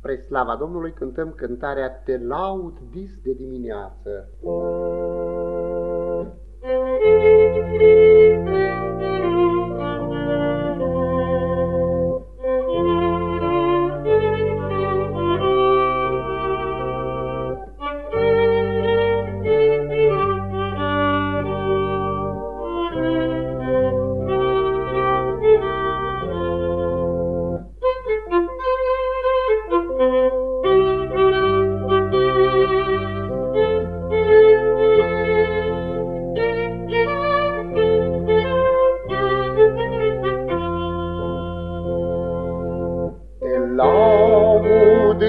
Spre slava Domnului cântăm cântarea Te laud dis de dimineață.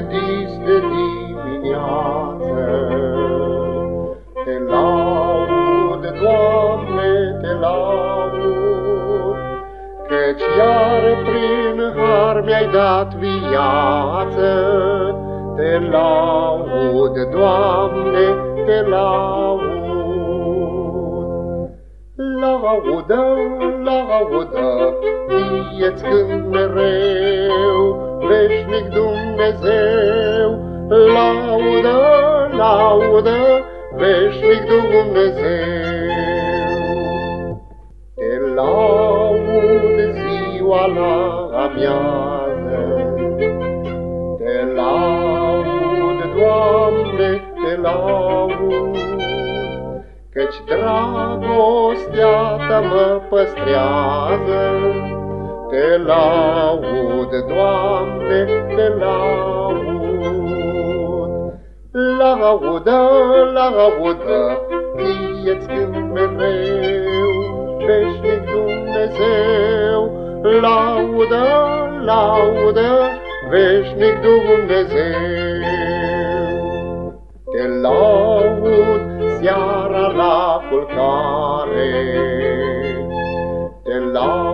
Laud dis de dimineață. Te laud, Doamne, te laud, Căci iar prin har mi-ai dat viață. Te laud, Doamne, te laud. Laudă, laudă, fie-ți când mereu, veșnic Dumnezeu, laudă, laudă, veșnic Dumnezeu. Te laud ziua la amiază, te laud, Doamne, te laud, Căci dragostea ta mă păstrează, te laud, Doamne, te laud. Laudă, laudă, fie-ți când mereu, veșnic Dumnezeu. Laudă, laudă, veșnic Dumnezeu. Te laud seara la culcare, te laud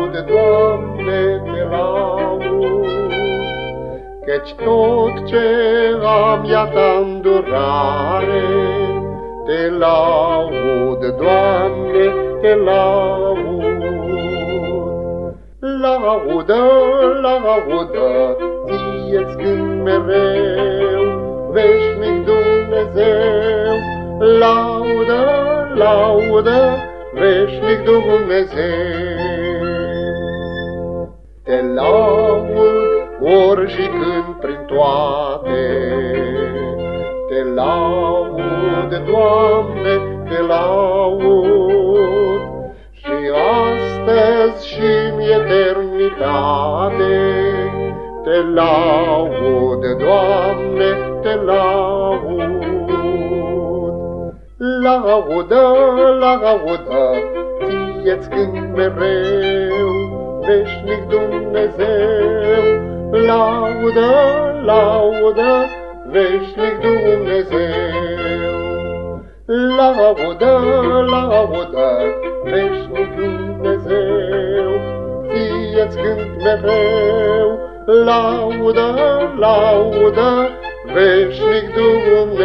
Doamne, Căci tot ce am ia ta îndurare, Te laud, Doamne, te laud. Laudă, laudă, ție-ți când mereu, Veșnic Dumnezeu, laudă, laudă, veșnic Dumnezeu. Te laud ori și când prin toate, Te laud, Doamne, te laud, Și astăzi și în eternitate, Te laud, Doamne, te laud. Laudă, laudă, ție-ți când mereu, veșnic Dumnezeu. Laudă, laudă, veșnic Dumnezeu. Laudă, laudă, veșnic Dumnezeu. Ție-ți cânt mereu, laudă, laudă, veșnic Dumnezeu.